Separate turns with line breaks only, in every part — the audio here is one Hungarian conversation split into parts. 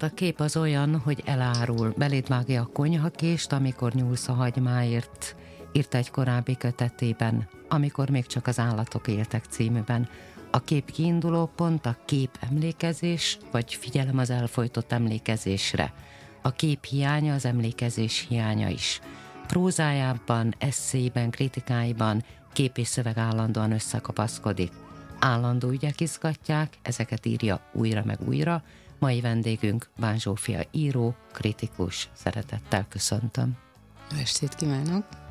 Mert a kép az olyan, hogy elárul. Beléd vágja a konyhakést, amikor nyúlsz a hagymáért, írta egy korábbi kötetében, amikor még csak az állatok éltek címűben. A kép kiinduló pont a kép emlékezés, vagy figyelem az elfolytott emlékezésre. A kép hiánya az emlékezés hiánya is. Prózájában, eszében, kritikáiban kép és szöveg állandóan összekapaszkodik. Állandó ügyek izgatják, ezeket írja újra meg újra, Mai vendégünk Bán Zsófia író, kritikus. Szeretettel köszöntöm.
Jó estét kívánok!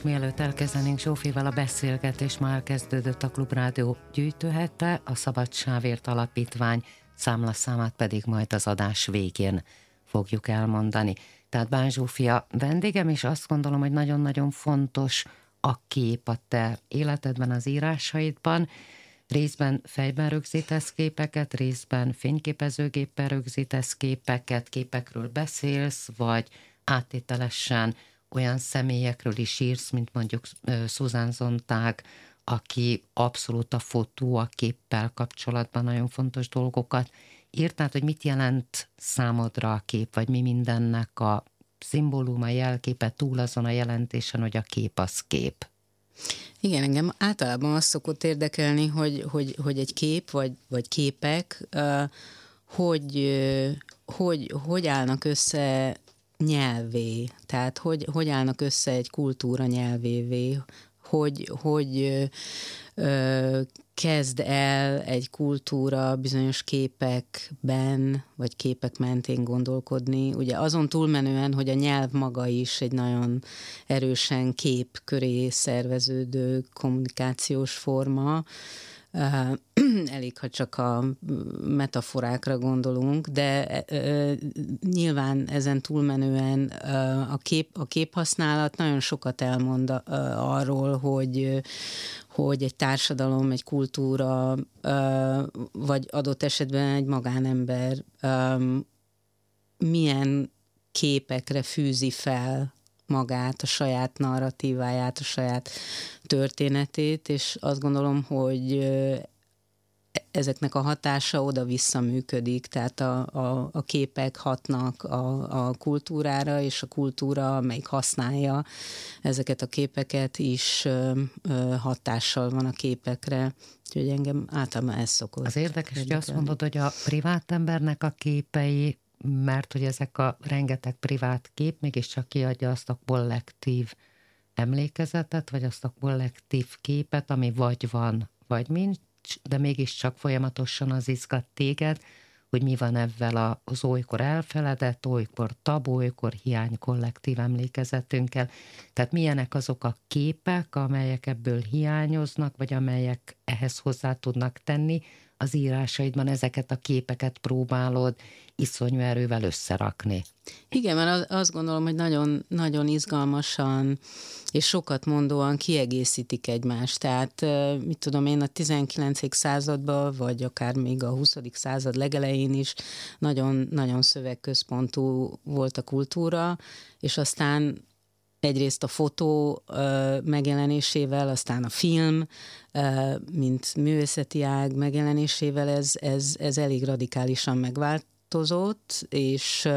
És mielőtt elkezdenénk Zsófival a beszélgetés, már kezdődött a Klubrádió gyűjtőhette, a Szabadsávért Alapítvány számlaszámát pedig majd az adás végén fogjuk elmondani. Tehát Bán Zsófia vendégem, és azt gondolom, hogy nagyon-nagyon fontos a kép a te életedben, az írásaidban, részben fejben rögzítesz képeket, részben fényképezőgéppel rögzítesz képeket, képekről beszélsz, vagy áttételesen olyan személyekről is írsz, mint mondjuk Susan Zontag, aki abszolút a fotó, a képpel kapcsolatban nagyon fontos dolgokat írt, tehát hogy mit jelent számodra a kép, vagy mi mindennek a szimbóluma, jelképe túl azon a jelentésen, hogy a kép az kép.
Igen, engem általában azt szokott érdekelni, hogy, hogy, hogy egy kép, vagy, vagy képek, hogy, hogy, hogy állnak össze nyelvé, tehát hogy, hogy állnak össze egy kultúra nyelvévé, hogy, hogy ö, kezd el egy kultúra bizonyos képekben, vagy képek mentén gondolkodni. Ugye azon túlmenően, hogy a nyelv maga is egy nagyon erősen kép köré szerveződő kommunikációs forma, elég, ha csak a metaforákra gondolunk, de nyilván ezen túlmenően a, kép, a képhasználat nagyon sokat elmond arról, hogy, hogy egy társadalom, egy kultúra, vagy adott esetben egy magánember milyen képekre fűzi fel magát, a saját narratíváját, a saját történetét, és azt gondolom, hogy ezeknek a hatása oda-vissza működik, tehát a, a, a képek hatnak a, a kultúrára, és a kultúra, amelyik használja ezeket a képeket is ö, ö, hatással van a képekre, úgyhogy engem általában ez szokott.
Az érdekes, hogy azt mondod, hogy a privát embernek a képei mert hogy ezek a rengeteg privát kép mégiscsak kiadja azt a kollektív emlékezetet, vagy azt a kollektív képet, ami vagy van, vagy nincs, de mégiscsak folyamatosan az izgat téged, hogy mi van ezzel az olykor elfeledett, olykor tabu, olykor hiány kollektív emlékezetünkkel. Tehát milyenek azok a képek, amelyek ebből hiányoznak, vagy amelyek ehhez hozzá tudnak tenni, az írásaidban ezeket a képeket próbálod iszonyú erővel összerakni.
Igen, mert azt gondolom, hogy nagyon, nagyon izgalmasan és sokat mondóan kiegészítik egymást. Tehát, mit tudom én, a 19. században, vagy akár még a 20. század legelején is nagyon, nagyon szövegközpontú volt a kultúra, és aztán egyrészt a fotó megjelenésével, aztán a film, mint művészeti ág megjelenésével ez, ez, ez elég radikálisan megváltozott, és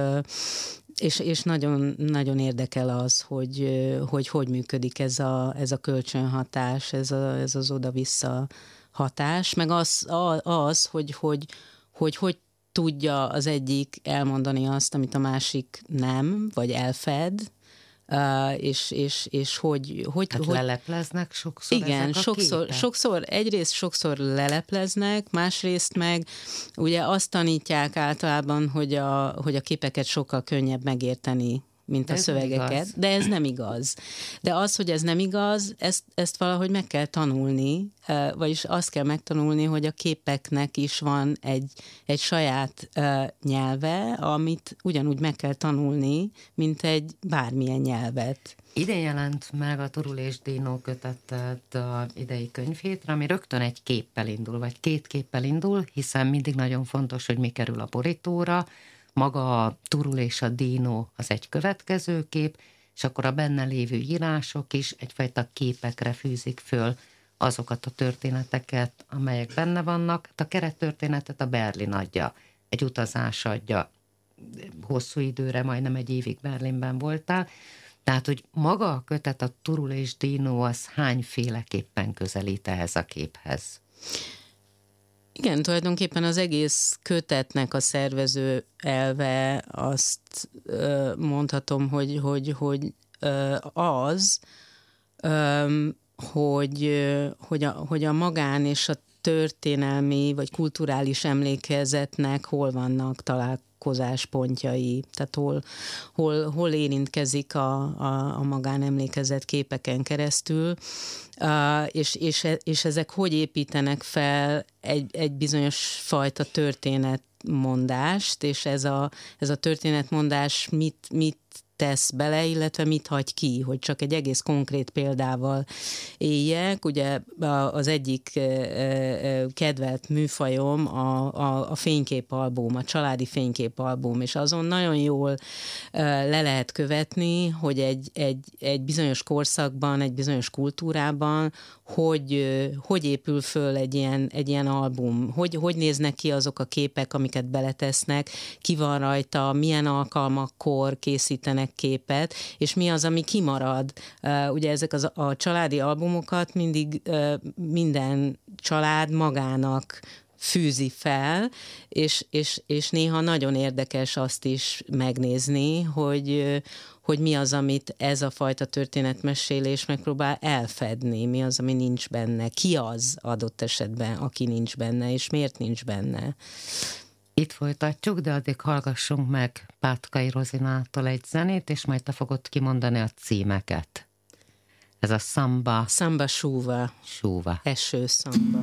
és, és nagyon, nagyon érdekel az, hogy, hogy hogy működik ez a, ez a kölcsönhatás, ez, a, ez az oda-vissza hatás, meg az, az hogy, hogy, hogy, hogy tudja az egyik elmondani azt, amit a másik nem, vagy elfed, és, és, és hogy... hogy,
hát
hogy
lelepleznek sokszor
Igen,
ezek a
sokszor,
képek?
sokszor, egyrészt sokszor lelepleznek, másrészt meg ugye azt tanítják általában, hogy a, hogy a képeket sokkal könnyebb megérteni, mint
De
a szövegeket, de ez nem igaz. De az, hogy ez nem igaz, ezt, ezt valahogy meg kell tanulni, eh, vagyis azt kell megtanulni, hogy a képeknek is van egy, egy saját eh, nyelve, amit ugyanúgy meg kell tanulni, mint egy bármilyen nyelvet.
Idén jelent meg a Turul és Dino kötetet a idei könyvhétre, ami rögtön egy képpel indul, vagy két képpel indul, hiszen mindig nagyon fontos, hogy mi kerül a borítóra. Maga a Turul és a Dino az egy következő kép, és akkor a benne lévő írások is egyfajta képekre fűzik föl azokat a történeteket, amelyek benne vannak. Hát a kerettörténetet a Berlin adja, egy utazás adja. Hosszú időre, majdnem egy évig Berlinben voltál. Tehát, hogy maga a kötet, a Turul és Dino, az hányféleképpen közelít ehhez a képhez?
Igen, tulajdonképpen az egész kötetnek a szervező elve azt mondhatom, hogy, hogy, hogy az, hogy, hogy, a, hogy a magán és a történelmi vagy kulturális emlékezetnek hol vannak találkozáspontjai, tehát hol, hol, hol érintkezik a, a, a magánemlékezet képeken keresztül, és, és, és ezek hogy építenek fel egy, egy bizonyos fajta történetmondást, és ez a, ez a történetmondás mit, mit tesz bele, illetve mit hagy ki, hogy csak egy egész konkrét példával éljek. Ugye az egyik kedvelt műfajom a, a, a fényképalbum, a családi fényképalbum, és azon nagyon jól le lehet követni, hogy egy, egy, egy bizonyos korszakban, egy bizonyos kultúrában hogy, hogy épül föl egy ilyen, egy ilyen album, hogy, hogy néznek ki azok a képek, amiket beletesznek, ki van rajta, milyen alkalmakkor készítenek képet, és mi az, ami kimarad. Ugye ezek az, a családi albumokat mindig minden család magának fűzi fel, és, és, és néha nagyon érdekes azt is megnézni, hogy, hogy mi az, amit ez a fajta történetmesélés megpróbál elfedni, mi az, ami nincs benne, ki az adott esetben, aki nincs benne, és miért nincs benne.
Itt folytatjuk, de addig hallgassunk meg Pátkai Rozinától egy zenét, és majd te fogod kimondani a címeket. Ez a Samba.
Samba Súva.
Súva.
Eső Samba.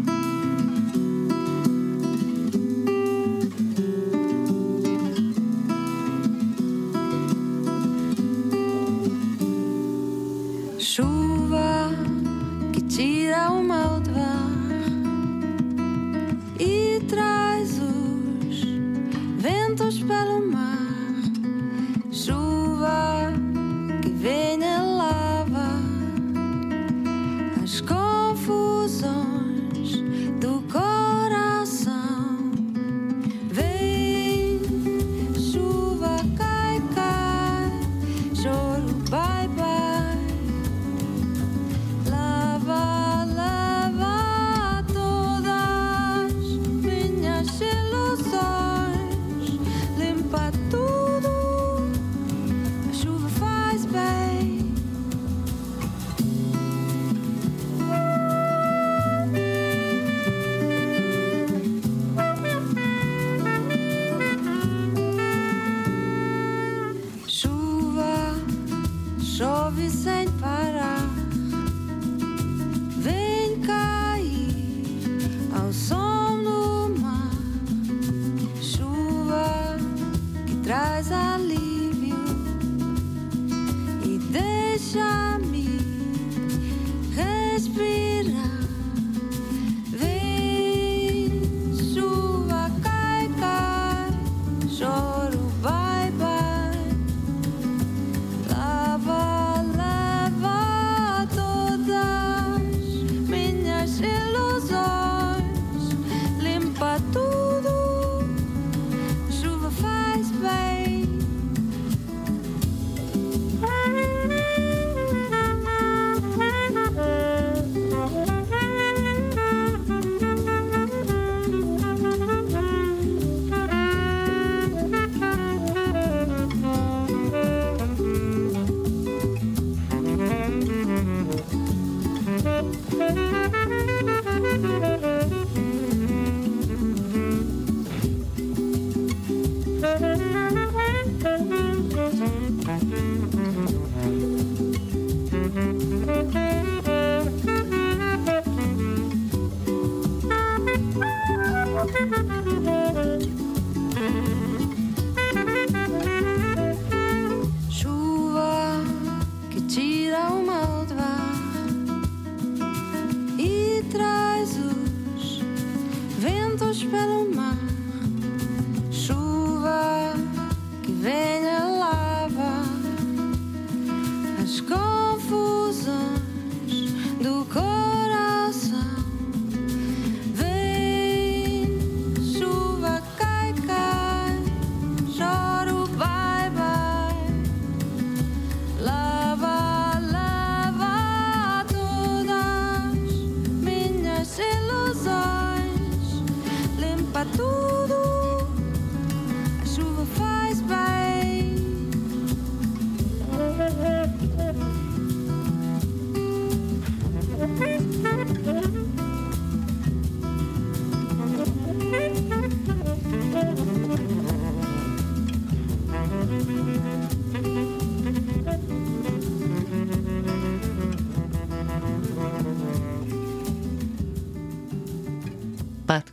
Mm-hmm.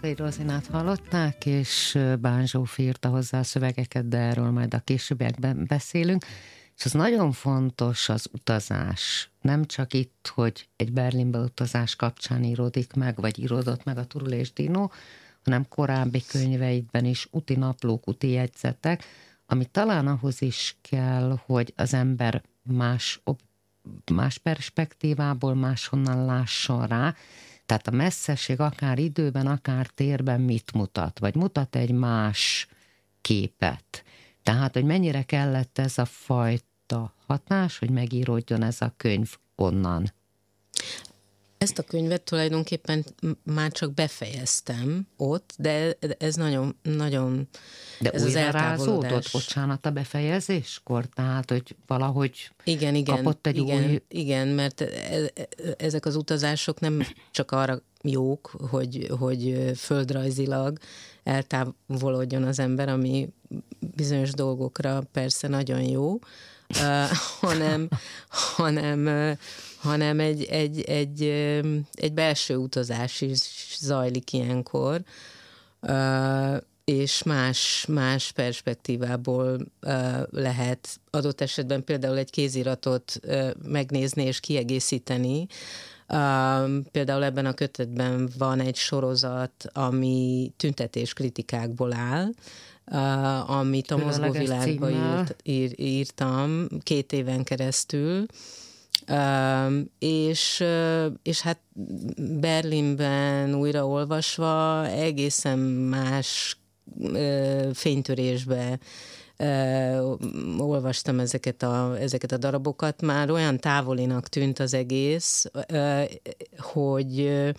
Pátkai Rozinát hallották, és Bán Zsófi írta hozzá a szövegeket, de erről majd a későbbiekben beszélünk. És az nagyon fontos az utazás. Nem csak itt, hogy egy Berlinbe utazás kapcsán íródik meg, vagy íródott meg a Turul és Dino, hanem korábbi könyveidben is úti naplók, úti jegyzetek, ami talán ahhoz is kell, hogy az ember más, más perspektívából máshonnan lásson rá, tehát a messzesség akár időben, akár térben mit mutat, vagy mutat egy más képet. Tehát, hogy mennyire kellett ez a fajta hatás, hogy megíródjon ez a könyv onnan.
Ezt a könyvet tulajdonképpen már csak befejeztem ott, de ez nagyon, nagyon
De
ez az
újra rázódott,
eltávolodás.
bocsánat, a befejezéskor? Tehát, hogy valahogy
Igen, igen,
kapott egy
igen,
új...
igen, mert e- e- ezek az utazások nem csak arra jók, hogy, hogy földrajzilag eltávolodjon az ember, ami bizonyos dolgokra persze nagyon jó, uh, hanem, hanem, uh, hanem egy, egy, egy, um, egy belső utazás is zajlik ilyenkor, uh, és más, más perspektívából lehet adott esetben például egy kéziratot megnézni és kiegészíteni. Uh, például ebben a kötetben van egy sorozat, ami tüntetés kritikákból áll, uh, amit a
címmel.
írt, ír, írtam két éven keresztül. Uh, és, uh, és hát Berlinben újraolvasva egészen más uh, fénytörésbe uh, olvastam ezeket a, ezeket a darabokat, már olyan távolinak tűnt az egész, uh, hogy, uh,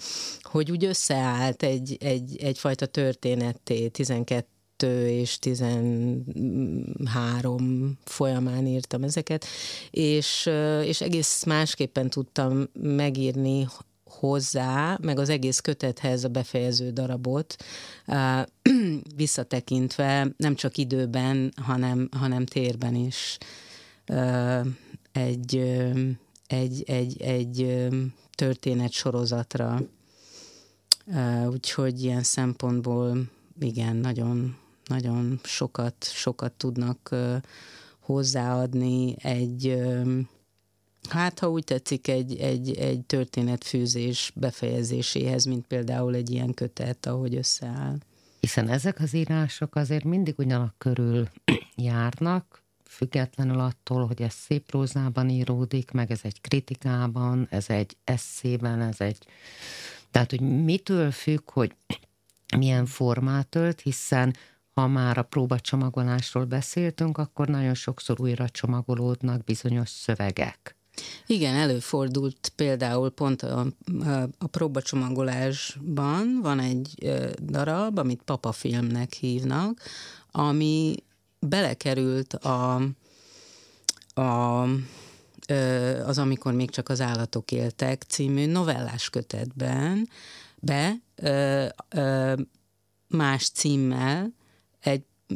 hogy úgy összeállt egy, egy, egyfajta történetté 12 és 13 folyamán írtam ezeket, és, és egész másképpen tudtam megírni hozzá, meg az egész kötethez a befejező darabot, visszatekintve nem csak időben, hanem, hanem térben is egy, egy, egy, egy történet sorozatra. Úgyhogy ilyen szempontból igen, nagyon, nagyon sokat, sokat tudnak hozzáadni egy, hát ha úgy tetszik, egy, egy, egy történetfűzés befejezéséhez, mint például egy ilyen kötet, ahogy összeáll.
Hiszen ezek az írások azért mindig ugyanak körül járnak, függetlenül attól, hogy ez szép prózában íródik, meg ez egy kritikában, ez egy eszében, ez egy... Tehát, hogy mitől függ, hogy milyen formát ölt, hiszen ha már a próbacsomagolásról beszéltünk, akkor nagyon sokszor újra csomagolódnak bizonyos szövegek.
Igen, előfordult például pont a, a, próbacsomagolásban van egy darab, amit papafilmnek hívnak, ami belekerült a, a az Amikor még csak az állatok éltek című novellás kötetben be más címmel,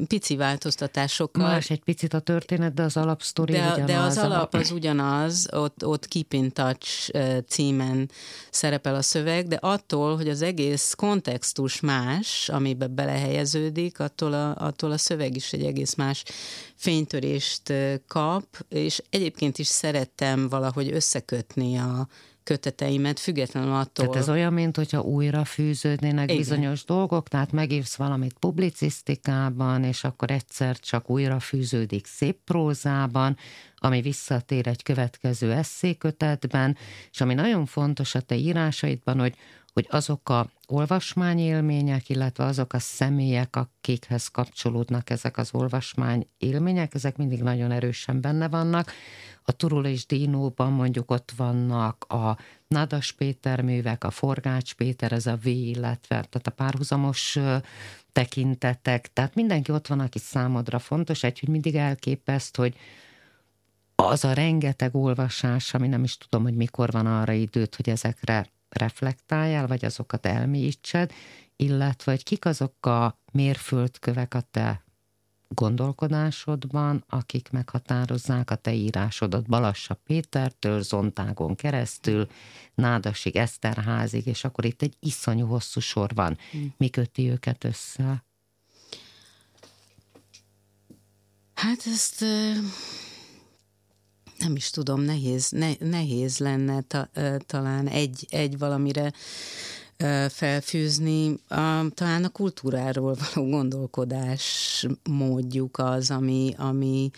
pici változtatásokkal.
Más egy picit a történet, de az alapsztori
De,
ugyanaz.
de az alap az ugyanaz, ott, ott Keep in Touch címen szerepel a szöveg, de attól, hogy az egész kontextus más, amiben belehelyeződik, attól a, attól a szöveg is egy egész más fénytörést kap, és egyébként is szerettem valahogy összekötni a köteteimet, függetlenül attól.
Tehát ez olyan, mint hogyha újra fűződnének
Igen.
bizonyos dolgok, tehát megírsz valamit publicisztikában, és akkor egyszer csak újra fűződik szép prózában, ami visszatér egy következő eszékötetben, és ami nagyon fontos a te írásaidban, hogy hogy azok a olvasmányélmények, illetve azok a személyek, akikhez kapcsolódnak ezek az olvasmány élmények, ezek mindig nagyon erősen benne vannak. A Turul és Dínóban mondjuk ott vannak a Nadas Péter művek, a Forgács Péter, ez a V, illetve tehát a párhuzamos tekintetek, tehát mindenki ott van, aki számodra fontos, egy, mindig elképeszt, hogy az a rengeteg olvasás, ami nem is tudom, hogy mikor van arra időt, hogy ezekre reflektáljál, vagy azokat elmélyítsed, illetve hogy kik azok a mérföldkövek a te gondolkodásodban, akik meghatározzák a te írásodat Balassa Pétertől, Zontágon keresztül, Nádasig, Eszterházig, és akkor itt egy iszonyú hosszú sor van. Mi köti őket össze?
Hát ezt nem is tudom, nehéz, ne, nehéz lenne ta, talán egy, egy valamire felfűzni. A, talán a kultúráról való gondolkodás módjuk az, ami, ami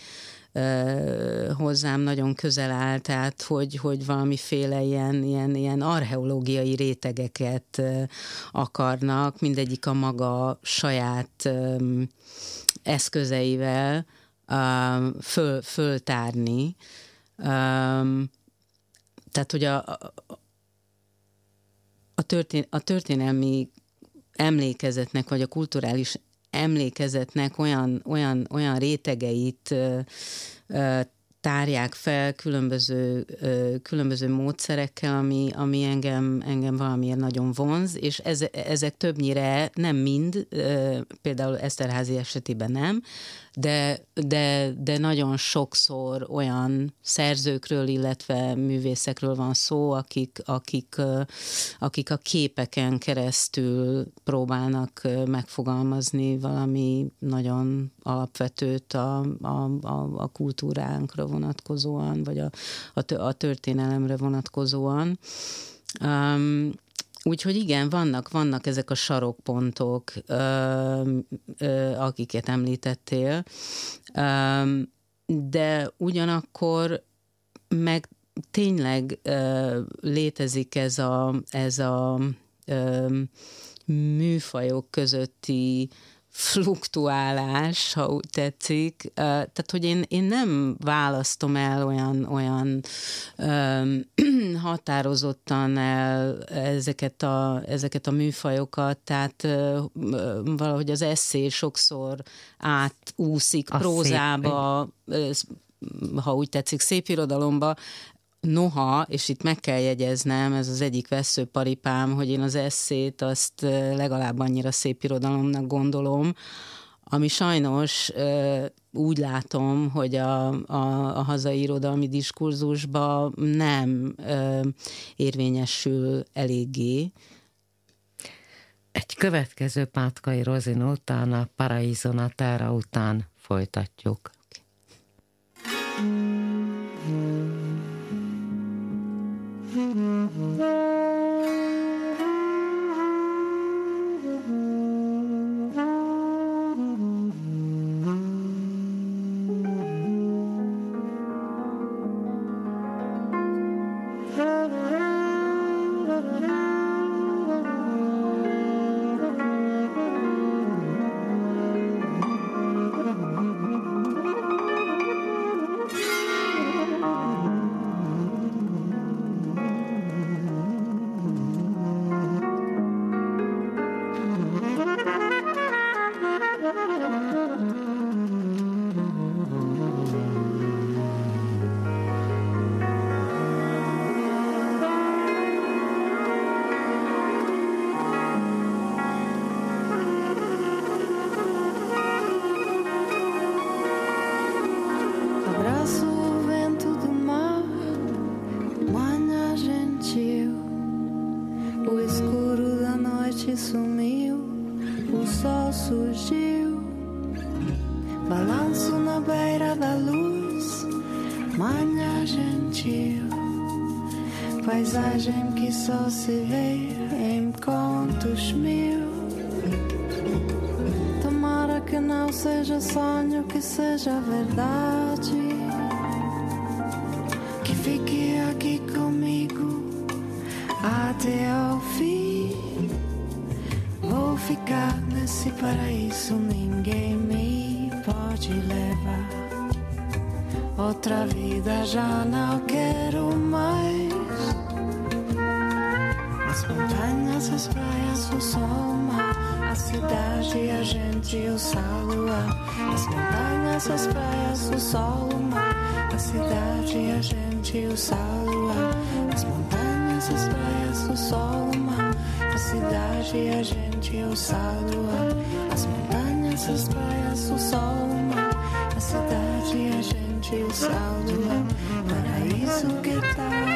hozzám nagyon közel áll, tehát hogy, hogy valamiféle ilyen, ilyen, ilyen archeológiai rétegeket akarnak, mindegyik a maga saját eszközeivel föl, föltárni. Tehát, hogy a, a, történ, a történelmi emlékezetnek, vagy a kulturális emlékezetnek olyan, olyan, olyan rétegeit ö, tárják fel különböző, ö, különböző módszerekkel, ami, ami engem, engem valamiért nagyon vonz, és ez, ezek többnyire nem mind, ö, például Eszterházi esetében nem, de, de, de nagyon sokszor olyan szerzőkről, illetve művészekről van szó, akik, akik, akik a képeken keresztül próbálnak megfogalmazni valami nagyon alapvetőt a, a, a, a kultúránkra vonatkozóan, vagy a, a történelemre vonatkozóan. Um, Úgyhogy igen, vannak, vannak ezek a sarokpontok, ö, ö, akiket említettél, ö, de ugyanakkor meg tényleg ö, létezik ez a, ez a ö, műfajok közötti fluktuálás, ha úgy tetszik. Tehát, hogy én, én nem választom el olyan, olyan um, határozottan el ezeket a, ezeket a műfajokat, tehát uh, valahogy az eszé sokszor átúszik a prózába, szép. ha úgy tetszik, szép irodalomba, Noha, és itt meg kell jegyeznem, ez az egyik veszőparipám, hogy én az eszét azt legalább annyira szép irodalomnak gondolom, ami sajnos úgy látom, hogy a, a, a hazai irodalmi diskurzusban nem érvényesül eléggé.
Egy következő Pátkai Rozin után, a Paraizona Terra után folytatjuk. Mm-hmm.
Balanço na beira da luz, manhã gentil, paisagem que só se vê em contos mil. Tomara que não seja sonho, que seja verdade. Que fique aqui comigo até ao fim. Vou ficar nesse paraíso, ninguém pode levar. Outra vida já não quero mais. As montanhas, as praias, o sol, o a cidade, a gente, o sal, ar. As montanhas, as praias, o sol, o mar, a cidade, a gente, o sal, o. As montanhas, as praias, o sol, o mar, a cidade, a gente, o sal, ar. As montanhas, as praias, o sol, o mar, cidade, a gente, sal, o ar. Paraíso que tal?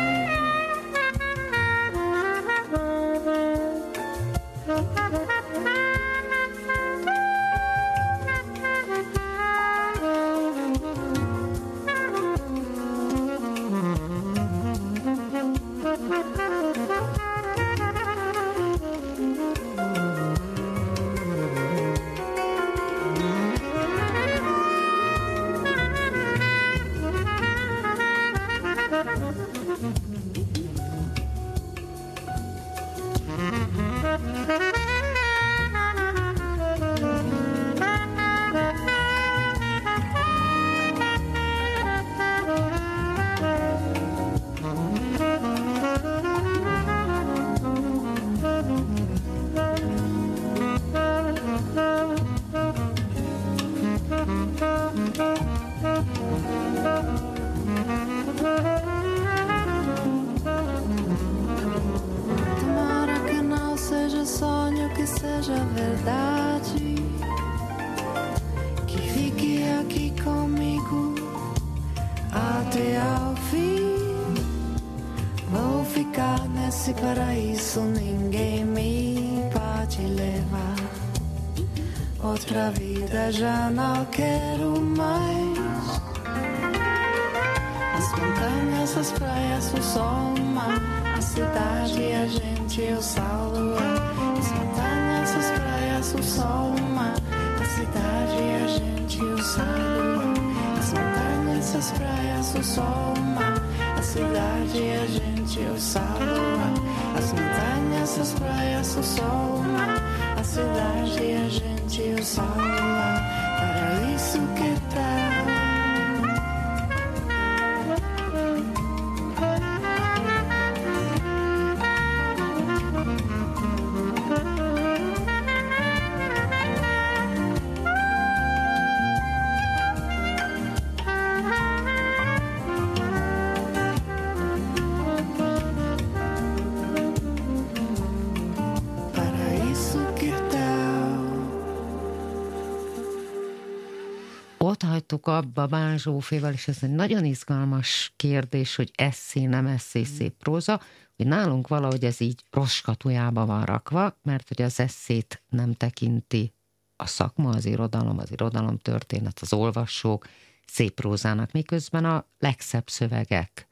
Ott hagytuk abba Bán Zsóféval, és ez egy nagyon izgalmas kérdés, hogy eszé, nem eszé, szép próza, hogy nálunk valahogy ez így roskatujába van rakva, mert hogy az eszét nem tekinti a szakma, az irodalom, az irodalom történet, az olvasók szép prózának, miközben a legszebb szövegek,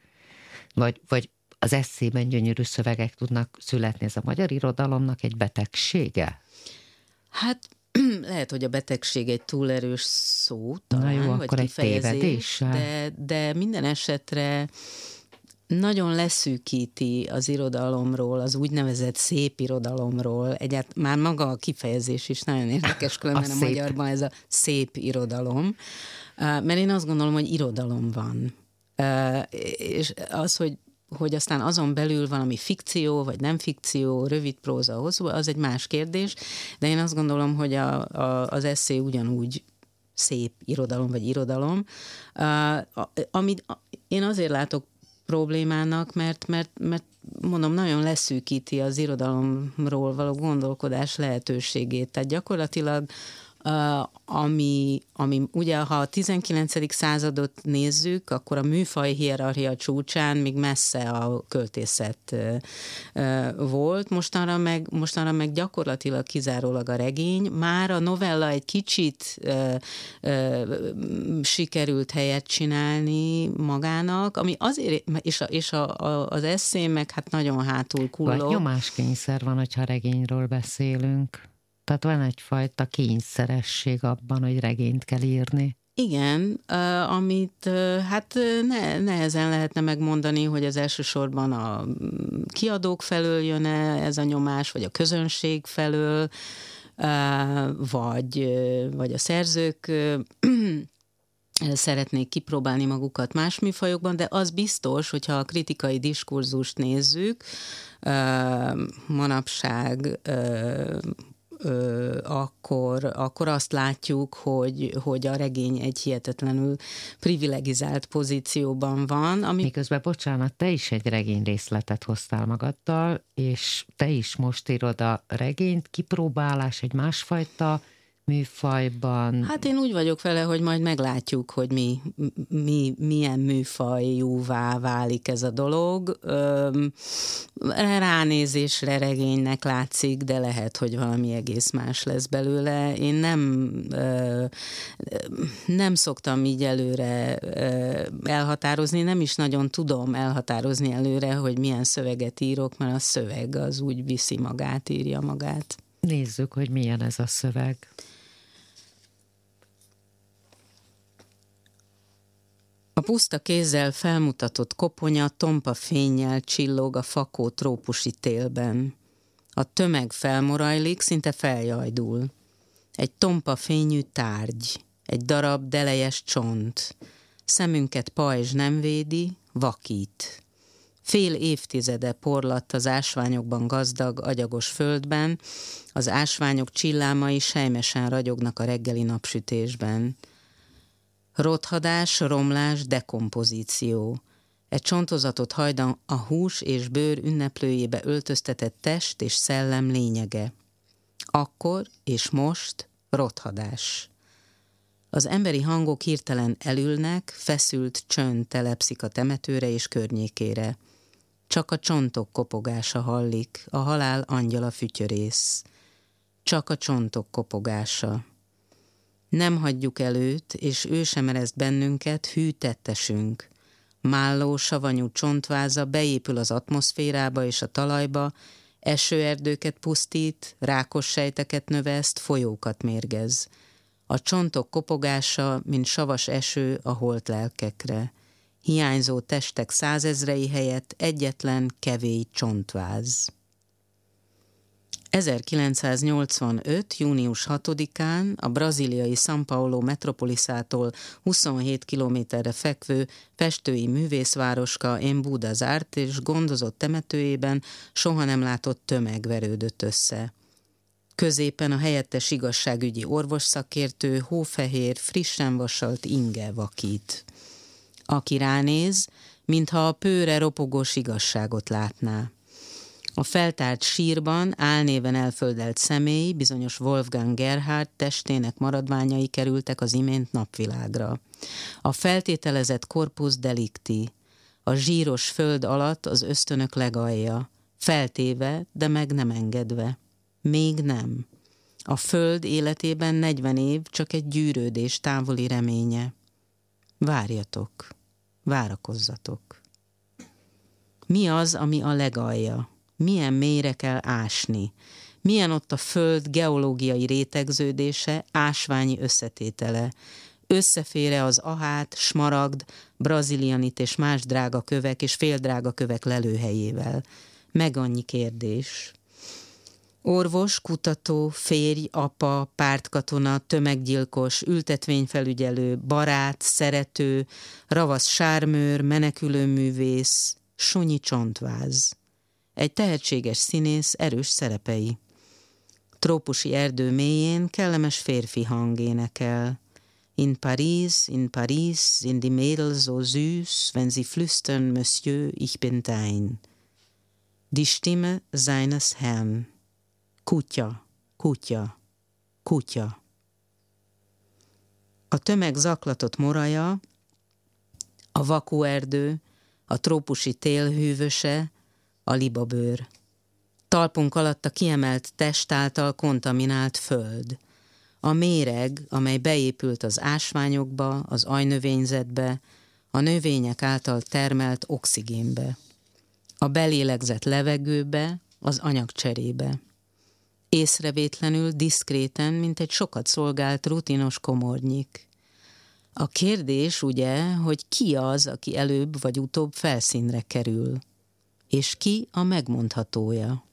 vagy, vagy az eszében gyönyörű szövegek tudnak születni. Ez a magyar irodalomnak egy betegsége?
Hát lehet, hogy a betegség egy túl erős szó, talán,
jó,
vagy
akkor egy
kifejezés,
tévedéssel.
de, de minden esetre nagyon leszűkíti az irodalomról, az úgynevezett szép irodalomról. Egyált már maga a kifejezés is nagyon érdekes, különben
A
a, magyarban ez a szép irodalom. Mert én azt gondolom, hogy irodalom van. És az, hogy hogy aztán azon belül valami fikció, vagy nem fikció, rövid próza, hosszú, az egy más kérdés, de én azt gondolom, hogy a, a, az eszé ugyanúgy szép irodalom, vagy irodalom, uh, amit én azért látok problémának, mert, mert, mert mondom, nagyon leszűkíti az irodalomról való gondolkodás lehetőségét. Tehát gyakorlatilag ami, ami ugye, ha a 19. századot nézzük, akkor a műfaj hierarchia csúcsán még messze a költészet volt, mostanra meg, mostanra meg gyakorlatilag kizárólag a regény. Már a novella egy kicsit sikerült helyet csinálni magának, ami azért, és, a, és a, a, az eszé meg hát nagyon hátul kullog.
Vagy nyomáskényszer van, hogyha regényről beszélünk. Tehát van egyfajta kényszeresség abban, hogy regényt kell írni.
Igen, amit hát ne, nehezen lehetne megmondani, hogy az elsősorban a kiadók felől jön-e ez a nyomás, vagy a közönség felől, vagy, vagy a szerzők szeretnék kipróbálni magukat más műfajokban, de az biztos, hogyha a kritikai diskurzust nézzük, manapság akkor, akkor azt látjuk, hogy, hogy a regény egy hihetetlenül privilegizált pozícióban van.
Ami... Miközben, bocsánat, te is egy regény részletet hoztál magaddal, és te is most írod a regényt, kipróbálás egy másfajta műfajban?
Hát én úgy vagyok vele, hogy majd meglátjuk, hogy mi, mi milyen műfajúvá válik ez a dolog. Ránézésre regénynek látszik, de lehet, hogy valami egész más lesz belőle. Én nem, nem szoktam így előre elhatározni, nem is nagyon tudom elhatározni előre, hogy milyen szöveget írok, mert a szöveg az úgy viszi magát, írja magát.
Nézzük, hogy milyen ez a szöveg.
A puszta kézzel felmutatott koponya tompa fényjel csillog a fakó trópusi télben. A tömeg felmorajlik, szinte feljajdul. Egy tompa fényű tárgy, egy darab delejes csont. Szemünket pajzs nem védi, vakít. Fél évtizede porlatt az ásványokban gazdag, agyagos földben, az ásványok csillámai sejmesen ragyognak a reggeli napsütésben. Rothadás, romlás, dekompozíció. Egy csontozatot hajdan a hús és bőr ünneplőjébe öltöztetett test és szellem lényege. Akkor és most rothadás. Az emberi hangok hirtelen elülnek, feszült csönd telepszik a temetőre és környékére. Csak a csontok kopogása hallik, a halál angyala fütyörész. Csak a csontok kopogása. Nem hagyjuk előtt, és ő sem ereszt bennünket, hű tettesünk. Málló, savanyú csontváza beépül az atmoszférába és a talajba, esőerdőket pusztít, rákos sejteket növeszt, folyókat mérgez. A csontok kopogása, mint savas eső a holt lelkekre. Hiányzó testek százezrei helyett egyetlen kevély csontváz. 1985. június 6-án a braziliai São Paulo metropoliszától 27 kilométerre fekvő festői művészvároska Embuda zárt és gondozott temetőjében soha nem látott tömeg verődött össze. Középen a helyettes igazságügyi orvosszakértő hófehér, frissen vasalt inge vakít. Aki ránéz, mintha a pőre ropogós igazságot látná. A feltárt sírban álnéven elföldelt személy, bizonyos Wolfgang Gerhard testének maradványai kerültek az imént napvilágra. A feltételezett corpus delicti, a zsíros föld alatt az ösztönök legalja, feltéve, de meg nem engedve. Még nem. A föld életében 40 év csak egy gyűrődés távoli reménye. Várjatok, várakozzatok. Mi az, ami a legalja? Milyen mélyre kell ásni, milyen ott a föld geológiai rétegződése, ásványi összetétele, összefére az ahát, smaragd, brazilianit és más drága kövek és féldrága kövek lelőhelyével. Meg annyi kérdés. Orvos, kutató, férj, apa, pártkatona, tömeggyilkos, ültetvényfelügyelő, barát, szerető, ravasz sármőr, menekülőművész, sunyi csontváz egy tehetséges színész erős szerepei. Trópusi erdő mélyén kellemes férfi hang énekel. In Paris, in Paris, in die Mädels so süß, wenn sie flüstern, Monsieur, ich bin dein. Die Stimme seines Herrn. Kutya, kutya, kutya. A tömeg zaklatott moraja, a vakuerdő, a trópusi tél hűvöse, a libabőr. Talpunk alatt a kiemelt test által kontaminált föld. A méreg, amely beépült az ásványokba, az ajnövényzetbe, a növények által termelt oxigénbe. A belélegzett levegőbe, az anyagcserébe. Észrevétlenül, diszkréten, mint egy sokat szolgált rutinos komornyik. A kérdés ugye, hogy ki az, aki előbb vagy utóbb felszínre kerül, és ki a megmondhatója.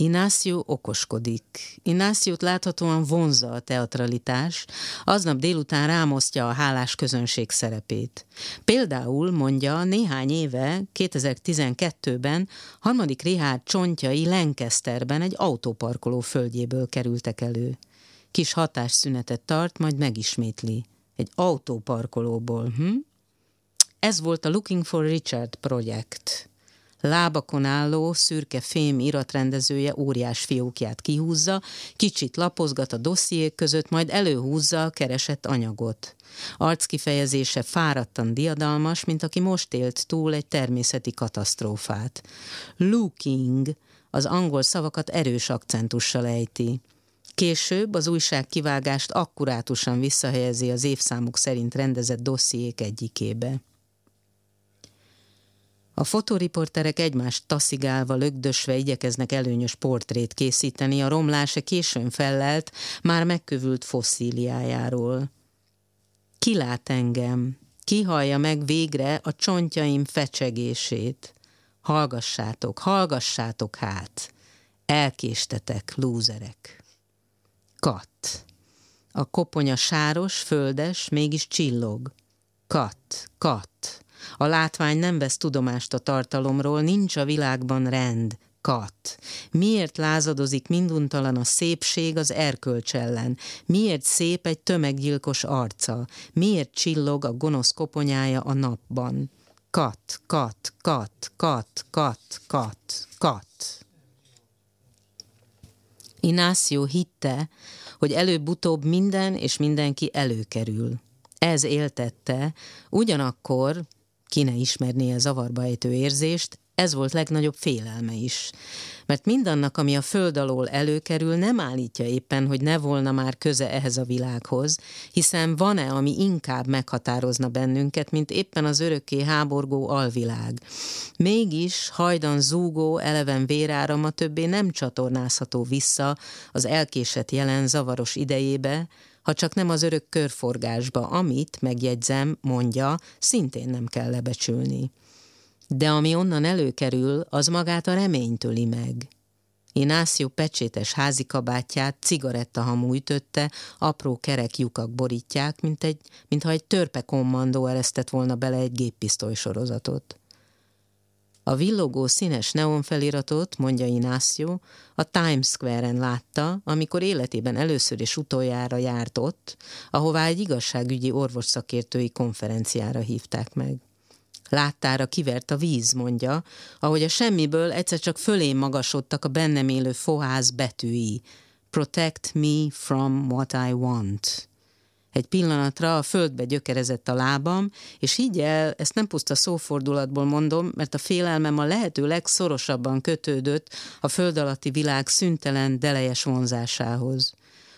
Inácio okoskodik. Inációt láthatóan vonza a teatralitás, aznap délután rámosztja a hálás közönség szerepét. Például mondja, néhány éve, 2012-ben harmadik Richard csontjai Lancasterben egy autóparkoló földjéből kerültek elő. Kis hatásszünetet tart, majd megismétli. Egy autóparkolóból, hm? Ez volt a Looking for Richard projekt lábakon álló, szürke fém iratrendezője óriás fiókját kihúzza, kicsit lapozgat a dossziék között, majd előhúzza a keresett anyagot. Arckifejezése fáradtan diadalmas, mint aki most élt túl egy természeti katasztrófát. Looking az angol szavakat erős akcentussal ejti. Később az újság kivágást akkurátusan visszahelyezi az évszámuk szerint rendezett dossziék egyikébe. A fotóriporterek egymást taszigálva, lögdösve igyekeznek előnyös portrét készíteni a romlása későn fellelt, már megkövült fosszíliájáról. Ki lát engem? Ki hallja meg végre a csontjaim fecsegését? Hallgassátok, hallgassátok hát! Elkéstetek, lúzerek! Kat. A koponya sáros, földes, mégis csillog. Kat, kat. A látvány nem vesz tudomást a tartalomról, nincs a világban rend, kat. Miért lázadozik minduntalan a szépség az erkölcs ellen? Miért szép egy tömeggyilkos arca? Miért csillog a gonosz koponyája a napban? Kat, kat, kat, kat, kat, kat, kat. Inácio hitte, hogy előbb-utóbb minden és mindenki előkerül. Ez éltette, ugyanakkor ki ne ismerné a zavarba ejtő érzést, ez volt legnagyobb félelme is. Mert mindannak, ami a föld alól előkerül, nem állítja éppen, hogy ne volna már köze ehhez a világhoz, hiszen van-e, ami inkább meghatározna bennünket, mint éppen az örökké háborgó alvilág. Mégis hajdan zúgó, eleven vérárama többé nem csatornázható vissza az elkésett jelen zavaros idejébe, ha csak nem az örök körforgásba, amit, megjegyzem, mondja, szintén nem kell lebecsülni. De ami onnan előkerül, az magát a reménytöli meg. Inácio pecsétes házikabátját cigarettahamu ütötte, apró kerek lyukak borítják, mint egy, mintha egy törpe kommandó eresztett volna bele egy géppisztoly sorozatot. A villogó színes neonfeliratot, mondja Inácio, a Times Square-en látta, amikor életében először és utoljára járt ott, ahová egy igazságügyi orvosszakértői konferenciára hívták meg. Láttára kivert a víz, mondja, ahogy a semmiből egyszer csak fölé magasodtak a bennem élő foház betűi. Protect me from what I want. Egy pillanatra a földbe gyökerezett a lábam, és higgy el, ezt nem puszta szófordulatból mondom, mert a félelmem a lehető legszorosabban kötődött a föld alatti világ szüntelen, delejes vonzásához.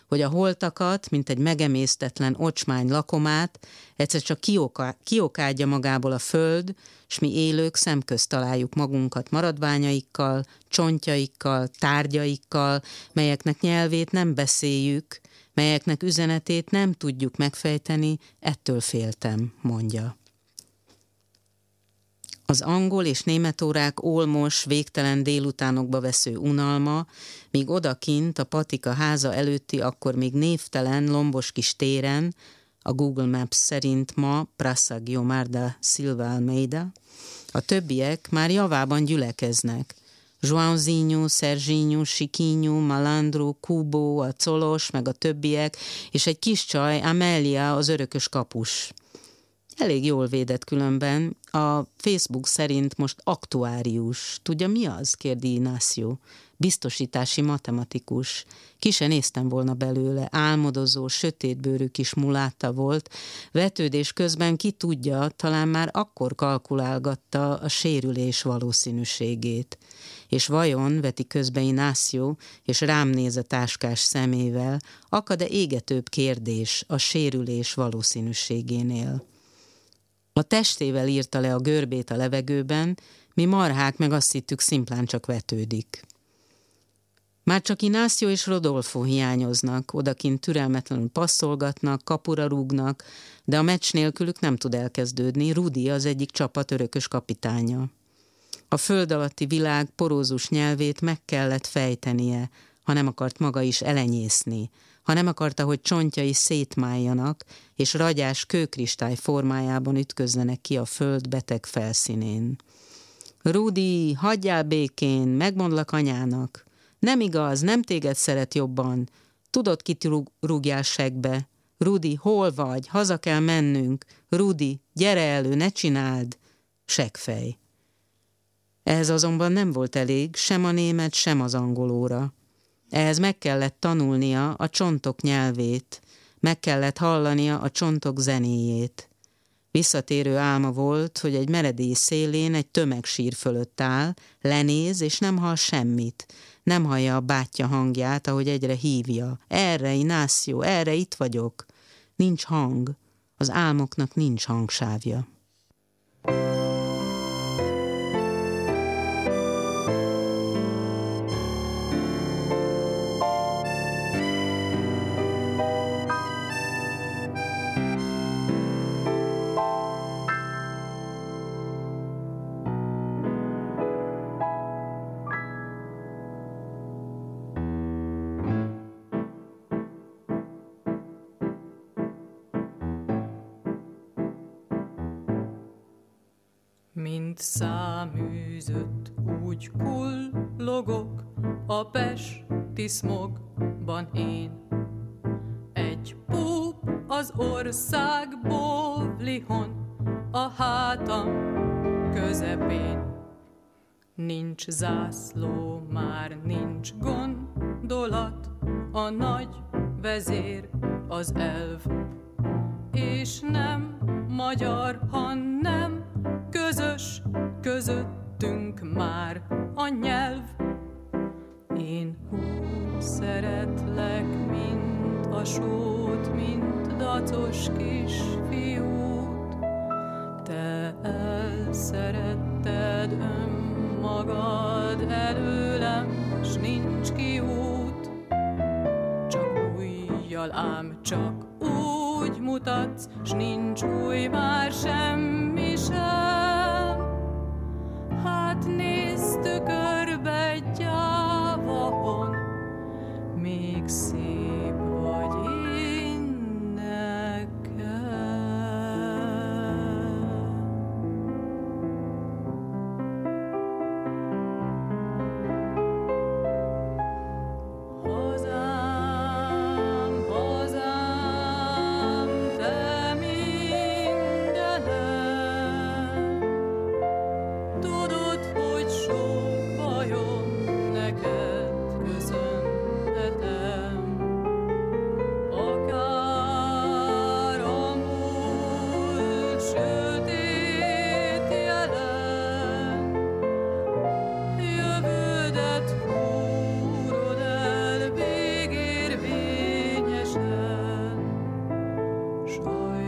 Hogy a holtakat, mint egy megemésztetlen ocsmány lakomát, egyszer csak kioká, kiokádja magából a föld, s mi élők szemközt találjuk magunkat maradványaikkal, csontjaikkal, tárgyaikkal, melyeknek nyelvét nem beszéljük, melyeknek üzenetét nem tudjuk megfejteni, ettől féltem, mondja. Az angol és német órák olmos, végtelen délutánokba vesző unalma, míg odakint a patika háza előtti akkor még névtelen, lombos kis téren, a Google Maps szerint ma Praça Guiomar da Silva Almeida, a többiek már javában gyülekeznek, Joãozinho, Serginho, Chiquinho, Malandro, Kubo, a Colos, meg a többiek, és egy kis csaj, Amelia, az örökös kapus. Elég jól védett különben. A Facebook szerint most aktuárius. Tudja mi az? kérdi Inácio. Biztosítási matematikus. Ki se néztem volna belőle. Álmodozó, sötétbőrű kis muláta volt. Vetődés közben ki tudja, talán már akkor kalkulálgatta a sérülés valószínűségét. És vajon, veti közbe Inácio, és rám néz a táskás szemével, akad-e égetőbb kérdés a sérülés valószínűségénél? A testével írta le a görbét a levegőben, mi marhák meg azt hittük szimplán csak vetődik. Már csak Inácio és Rodolfo hiányoznak, odakint türelmetlenül passzolgatnak, kapura rúgnak, de a meccs nélkülük nem tud elkezdődni, Rudi az egyik csapat örökös kapitánya. A föld alatti világ porózus nyelvét meg kellett fejtenie, ha nem akart maga is elenyészni, ha nem akarta, hogy csontjai szétmáljanak, és ragyás kőkristály formájában ütközzenek ki a föld beteg felszínén. Rudi, hagyjál békén, megmondlak anyának. Nem igaz, nem téged szeret jobban. Tudod, kit rúg, rúgjál segbe. Rudi, hol vagy? Haza kell mennünk. Rudi, gyere elő, ne csináld. Segfej. Ehhez azonban nem volt elég sem a német, sem az angolóra. Ehhez meg kellett tanulnia a csontok nyelvét, meg kellett hallania a csontok zenéjét. Visszatérő álma volt, hogy egy meredély szélén egy tömegsír fölött áll, lenéz, és nem hall semmit. Nem hallja a bátyja hangját, ahogy egyre hívja. Erre, Inácio, erre itt vagyok. Nincs hang. Az álmoknak nincs hangsávja. thank you
száműzött, úgy kullogok a pesti smogban én. Egy púp az ország bóvlihon, a hátam közepén. Nincs zászló, már nincs gondolat, a nagy vezér az elv. És nem magyar, hanem közös közöttünk már a nyelv. Én úgy szeretlek, mint a sót, mint dacos kisfiút. Te elszeretted önmagad előlem, s nincs kiút. Csak újjal ám csak úgy mutatsz, s nincs új már semmi Hát néztük körbe gyávahon, még szép vagy én
Tôi.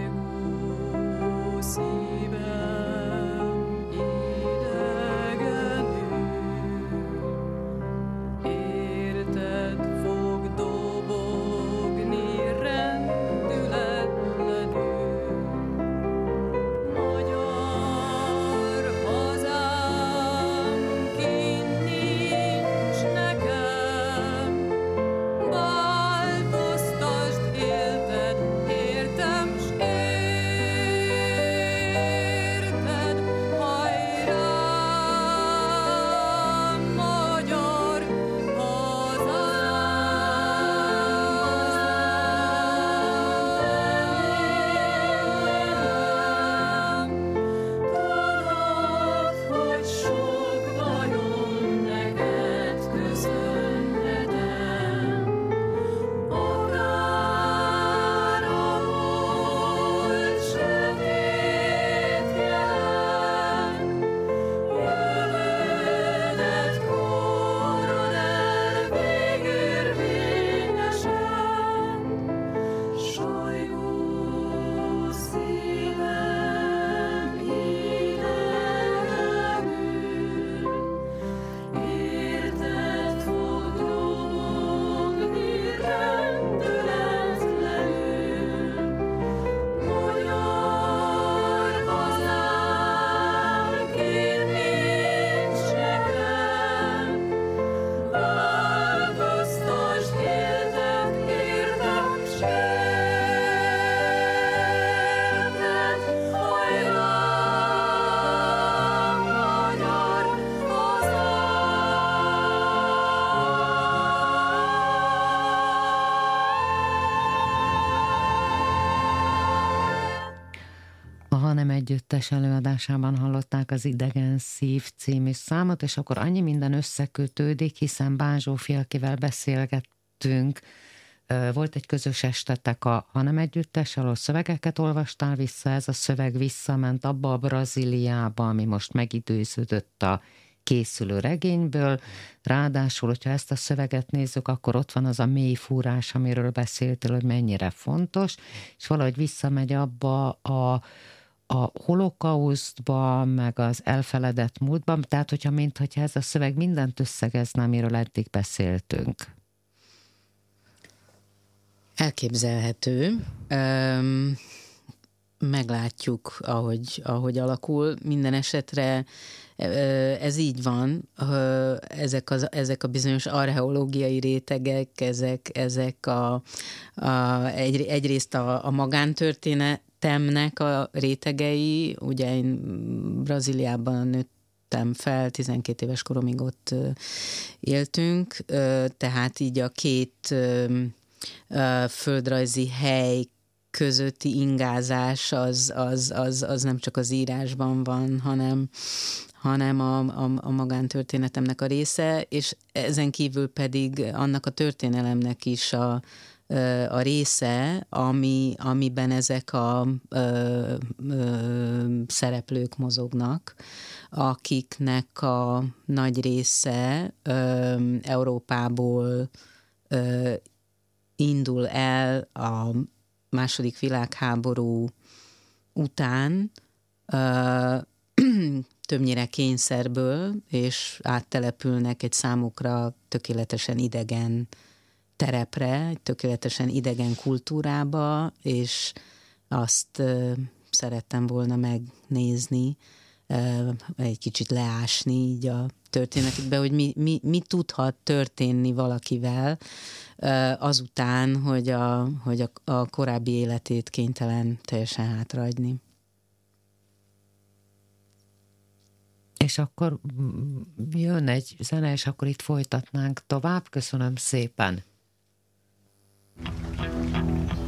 Együttes előadásában hallották az Idegen Szív című számot, és akkor annyi minden összekötődik, hiszen Bázsófi, akivel beszélgettünk, volt egy közös estetek a Hanem Együttes, ahol szövegeket olvastál vissza, ez a szöveg visszament abba a Brazíliába, ami most megidőződött a készülő regényből. Ráadásul, hogyha ezt a szöveget nézzük, akkor ott van az a mély fúrás, amiről beszéltél, hogy mennyire fontos, és valahogy visszamegy abba a a holokausztba, meg az elfeledett múltban, tehát hogyha mint hogyha ez a szöveg mindent összegezne, amiről eddig beszéltünk.
Elképzelhető. Um, meglátjuk, ahogy, ahogy alakul. Minden esetre ez így van, ezek, az, ezek a bizonyos archeológiai rétegek, ezek, ezek a, a, egy, egyrészt a, a magántörténetemnek a rétegei, ugye én Brazíliában nőttem fel, 12 éves koromig ott éltünk, tehát így a két földrajzi hely közötti ingázás az, az, az, az nem csak az írásban van, hanem, hanem a, a, a magántörténetemnek a része, és ezen kívül pedig annak a történelemnek is a, a része, ami, amiben ezek a ö, ö, szereplők mozognak, akiknek a nagy része ö, Európából ö, indul el a második világháború után, ö, többnyire kényszerből, és áttelepülnek egy számukra tökéletesen idegen terepre, egy tökéletesen idegen kultúrába, és azt szerettem volna megnézni, egy kicsit leásni így a történetükbe, hogy mi, mi, mi tudhat történni valakivel azután, hogy, a, hogy a, a korábbi életét kénytelen teljesen hátraadni.
És akkor jön egy zene, és akkor itt folytatnánk tovább. Köszönöm szépen. Música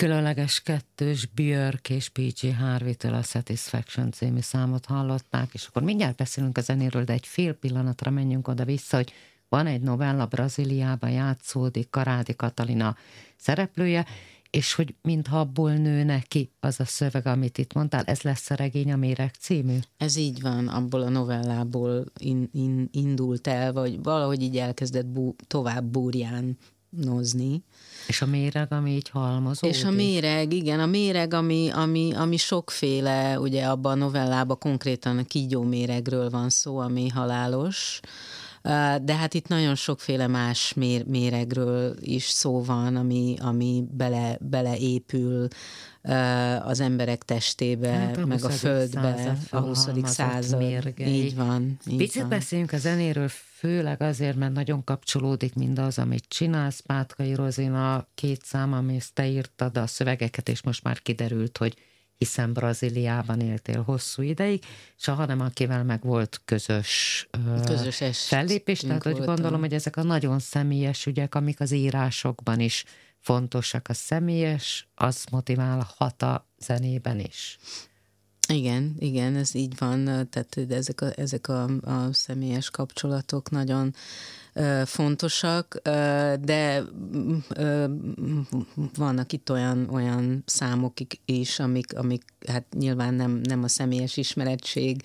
különleges kettős Björk és PG Harvey-től a Satisfaction című számot hallották, és akkor mindjárt beszélünk a zenéről, de egy fél pillanatra menjünk oda-vissza, hogy van egy novella, Brazíliában játszódik, Karádi Katalina szereplője, és hogy mintha abból nő neki az a szöveg, amit itt mondtál, ez lesz a regény a Méreg című?
Ez így van, abból a novellából in, in, indult el, vagy valahogy így elkezdett bú, tovább búrján nozni.
És a méreg, ami így halmozódik?
És a méreg, igen, a méreg, ami, ami, ami sokféle, ugye abban a novellában konkrétan a kígyó méregről van szó, ami halálos, de hát itt nagyon sokféle más mér, méregről is szó van, ami, ami bele, beleépül az emberek testébe, hát a meg a földbe, a 20. század. Mérgei. Így van. Így
Picit
van.
beszéljünk a zenéről, főleg azért, mert nagyon kapcsolódik mindaz, amit csinálsz. Pátkai Rozina két szám, amit te írtad a szövegeket, és most már kiderült, hogy hiszen Brazíliában éltél hosszú ideig, és a hanem akivel meg volt közös, közös fellépés, tehát hogy gondolom, hogy ezek a nagyon személyes ügyek, amik az írásokban is fontosak, a személyes, az motiválhat a zenében is.
Igen, igen, ez így van, tehát ezek a, ezek a, a személyes kapcsolatok nagyon fontosak, de vannak itt olyan, olyan számok is, amik, amik hát nyilván nem, nem a személyes ismeretség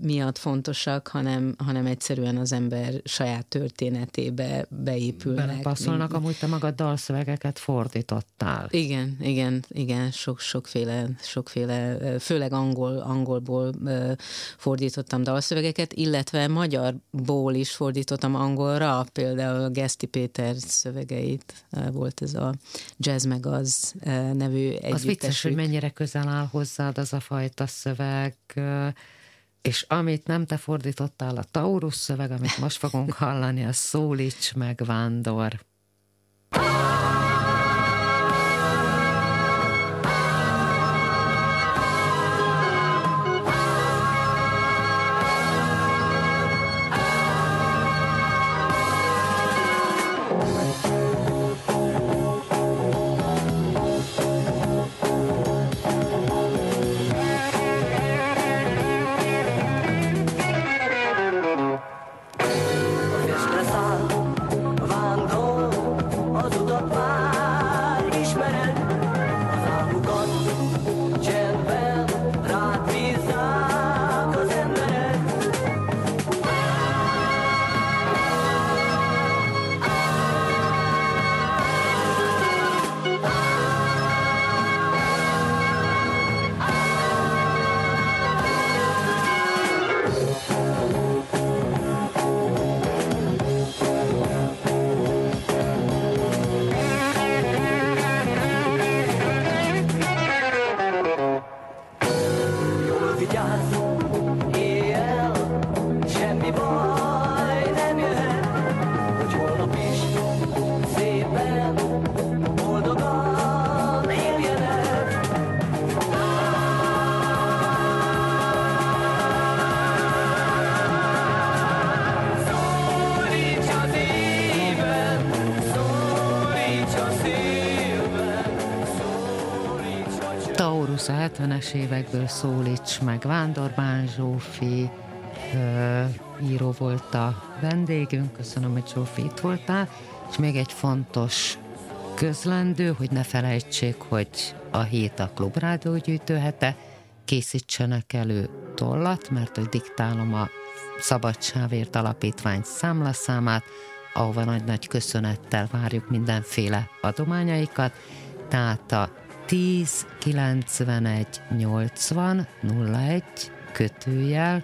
miatt fontosak, hanem, hanem egyszerűen az ember saját történetébe beépülnek.
Belepasszolnak, amúgy te magad dalszövegeket fordítottál.
Igen, igen, igen, sok, sokféle, sokféle, főleg angol, angolból fordítottam dalszövegeket, illetve magyarból is fordítottam angolra, például a Geszti Péter szövegeit volt ez a Jazz meg az nevű együttesük. Az
vicces, hogy mennyire közel áll hozzád az a fajta szöveg, és amit nem te fordítottál, a Taurus szöveg, amit most fogunk hallani, a Szólíts meg Vándor. Taurus 70-es évekből szólíts meg. Vándorbán Zsófi ö, író volt a vendégünk, köszönöm, hogy Zsófi itt voltál, és még egy fontos közlendő, hogy ne felejtsék, hogy a hét a Klubrádió gyűjtőhete, készítsenek elő tollat, mert hogy diktálom a Szabadságért Alapítvány számlaszámát, ahova nagy-nagy köszönettel várjuk mindenféle adományaikat, tehát a 10 91 80 01 kötőjel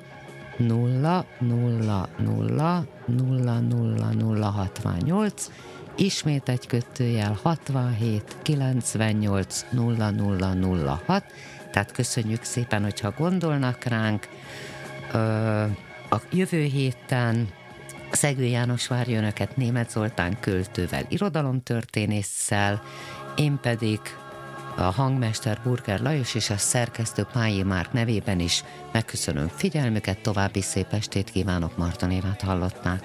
0 0 0 0 0 0 68 ismét egy kötőjel 67 98 0 0 0 6 tehát köszönjük szépen, hogyha gondolnak ránk. A jövő héten Szegő János várja önöket Zoltán költővel, irodalomtörténésszel, én pedig a hangmester Burger Lajos és a szerkesztő Pályi Márk nevében is megköszönöm figyelmüket, további szép estét kívánok, Marta névet hallották.